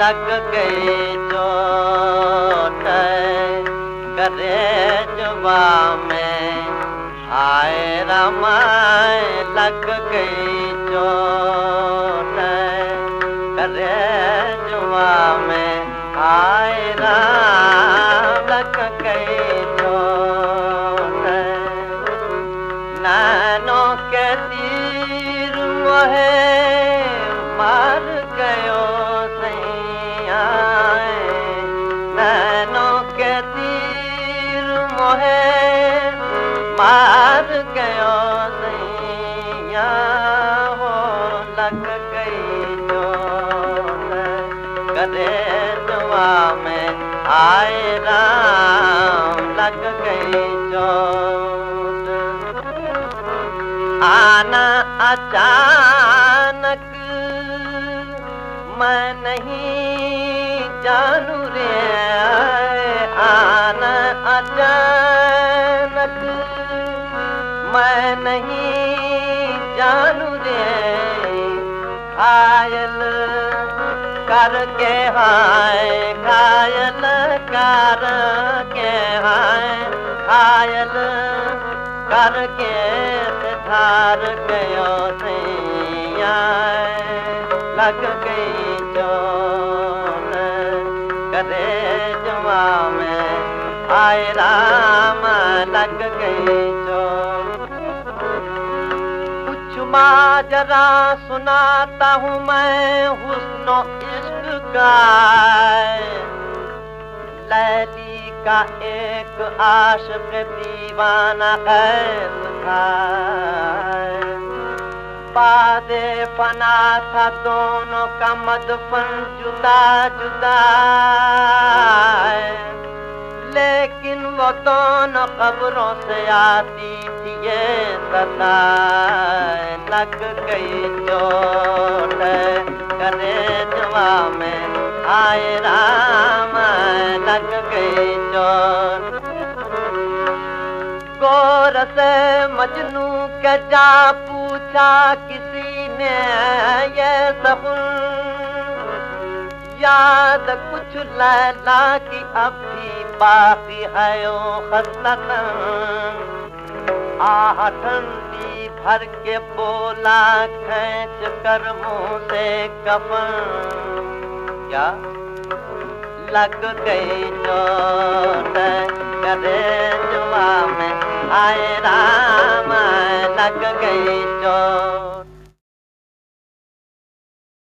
لڳ گئي چوٽ ڪري جبا ۾. لڳ گئي چوٽ ڪري جبا ۾. رام لڳ گئي چوٽ نينو ڪي तीर मोहे मार गयो हो लग गई चोट कदे दुआ में आए राम लग गई चोट। आना अचानक मैं नहीं जानू रे मैं नहीं जानू रे, घायल करके हाय, घायल करके हाय, घायल करके धार गयो सैया लग गई चोट, करे जुआ में आए राम, लग गई माजरा सुनाता हूँ मैं हुस्नो इश्क का। लैली का एक आशिक दीवाना कैद था। बादे फना था दोनों का मदफन जुदा जुदा लेकिन वो दोनों कब्रों से आती थी ये सदा, लग गई चोट। करे जवा में आए राम, लग गई चोट। गौर से मजनू के जा पूछा किसी ने ये सब याद कुछ लैला की अब भी बाकी है ओ खसलत आह ठंडी भर के बोला खींच कर मुंह से कफन क्या लग गई चोट करे जुआ में? आए राम लग गई चोट